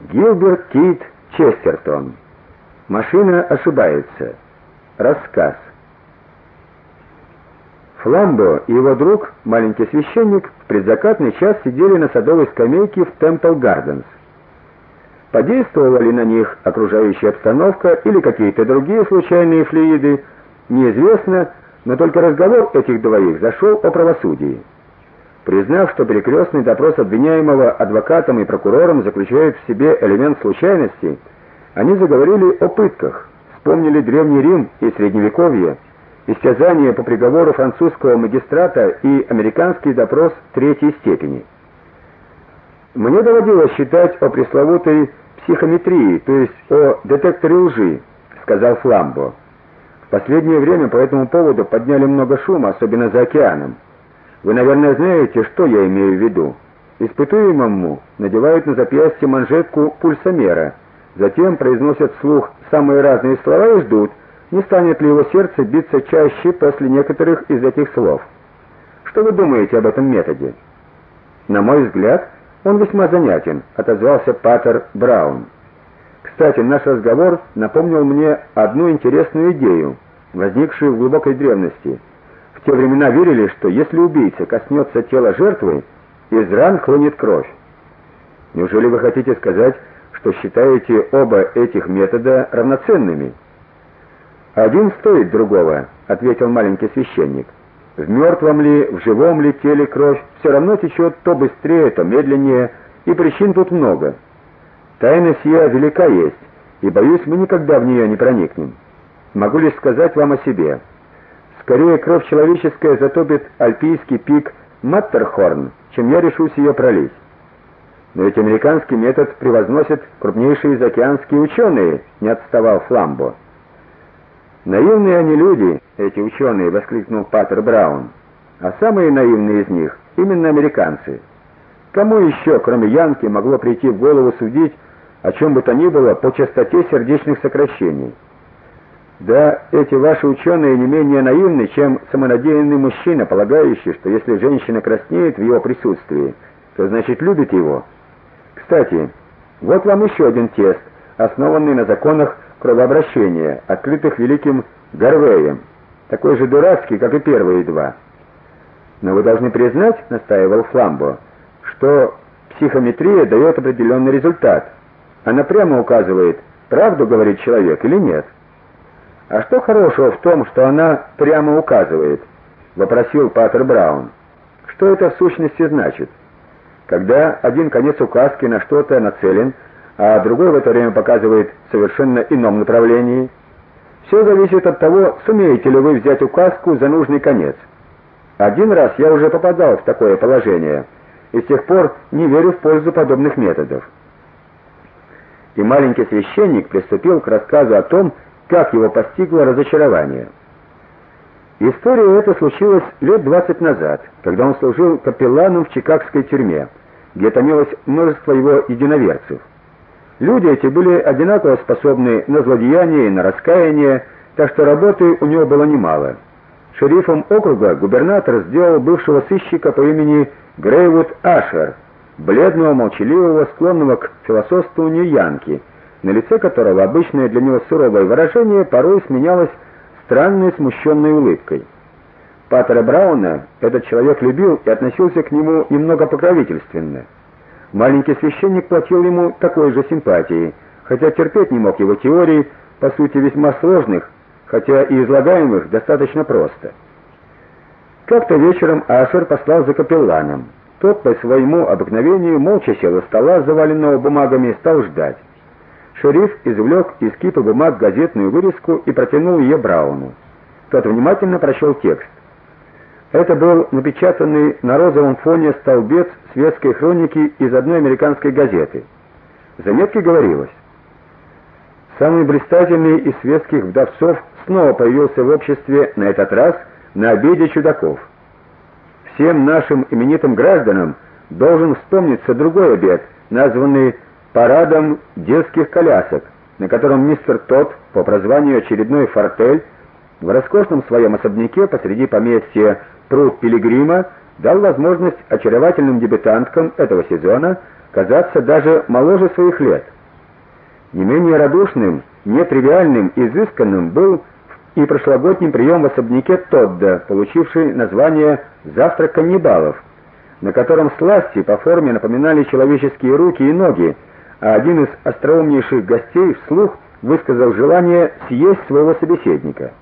Гилберт Кит Честертон. Машина ошибается. Рассказ. Фламбо и его друг, маленький священник, в предзакатный час сидели на садовой скамейке в Темпл Гарденс. Подействовала ли на них окружающая обстановка или какие-то другие случайные флюиды, неизвестно, но только разговор этих двоих зашел о правосудии. Признав, что перекрестный допрос обвиняемого адвокатом и прокурором заключает в себе элемент случайности, они заговорили о пытках, вспомнили древний Рим и средневековье, истязание по приговору французского магистрата и американский допрос третьей степени. Мне доводилось читать о пресловутой психометрии, то есть о детекторе лжи, сказал Фламбо. В последнее время по этому поводу подняли много шума, особенно за океаном. Вы, наверное, знаете, что я имею в виду. Испытуемому надевают на запястье манжетку пульсомера, затем произносят вслух самые разные слова и ждут, не станет ли его сердце биться чаще после некоторых из этих слов. Что вы думаете об этом методе? На мой взгляд, он весьма занятен, отозвался Паттер Браун. Кстати, наш разговор напомнил мне одну интересную идею, возникшую в глубокой древности. В те времена верили, что если убийца коснется тела жертвы, из ран хлынет кровь. Неужели вы хотите сказать, что считаете оба этих метода равноценными? Один стоит другого, ответил маленький священник. В мертвом ли, в живом ли теле кровь все равно течет то быстрее, то медленнее, и причин тут много. Тайна сия велика есть, и боюсь, мы никогда в нее не проникнем. Могу лишь сказать вам о себе. Скорее кровь человеческая затопит альпийский пик Маттерхорн, чем я решусь ее пролить. Но ведь американский метод превозносят крупнейшие заокеанские ученые, не отставал Фламбо. Наивные они люди, эти ученые, воскликнул Паттер Браун. А самые наивные из них именно американцы. Кому еще, кроме Янки, могло прийти в голову судить о чем бы то ни было по частоте сердечных сокращений? Да, эти ваши ученые не менее наивны, чем самонадеянный мужчина, полагающий, что если женщина краснеет в его присутствии, то значит любит его. Кстати, вот вам еще один тест, основанный на законах кровообращения, открытых великим Гарвеем, такой же дурацкий, как и первые два. Но вы должны признать, настаивал Фламбо, что психометрия дает определенный результат. Она прямо указывает, правду говорит человек или нет. А что хорошего в том, что она прямо указывает? вопросил Паттер Браун. Что это в сущности значит? Когда один конец указки на что-то нацелен, а другой в это время показывает совершенно ином направлении, все зависит от того, сумеете ли вы взять указку за нужный конец. Один раз я уже попадал в такое положение, и с тех пор не верю в пользу подобных методов. И маленький священник приступил к рассказу о том, как его постигло разочарование. История эта случилась лет двадцать назад, когда он служил капелланом в чикагской тюрьме, где томилось множество его единоверцев. Люди эти были одинаково способны на злодеяние и на раскаяние, так что работы у него было немало. Шерифом округа губернатор сделал бывшего сыщика по имени Грейвуд Ашер, бледного, молчаливого, склонного к философствованию янки, на лице которого обычное для него суровое выражение порой сменялось странной смущенной улыбкой. Паттера Брауна этот человек любил и относился к нему немного покровительственно. Маленький священник платил ему такой же симпатией, хотя терпеть не мог его теорий, по сути весьма сложных, хотя и излагаемых достаточно просто. Как-то вечером Ашер послал за капелланом. Тот по своему обыкновению молча сел у стола, заваленного бумагами, и стал ждать. Шериф извлек из кипы бумаг газетную вырезку и протянул ее Брауну. Тот внимательно прочел текст. Это был напечатанный на розовом фоне столбец светской хроники из одной американской газеты. В заметке говорилось: Самый блистательный из светских вдовцов снова появился в обществе, на этот раз на обеде чудаков. Всем нашим именитым гражданам должен вспомниться другой обед, названный парадом детских колясок, на котором мистер Тот по прозванию очередной фортель в роскошном своем особняке посреди поместья Пруд Пилигрима дал возможность очаровательным дебютанткам этого сезона казаться даже моложе своих лет. Не менее радушным, нетривиальным, изысканным был и прошлогодний прием в особняке Тодда, получивший название «Завтрак каннибалов», на котором сласти по форме напоминали человеческие руки и ноги, а один из остроумнейших гостей вслух высказал желание съесть своего собеседника.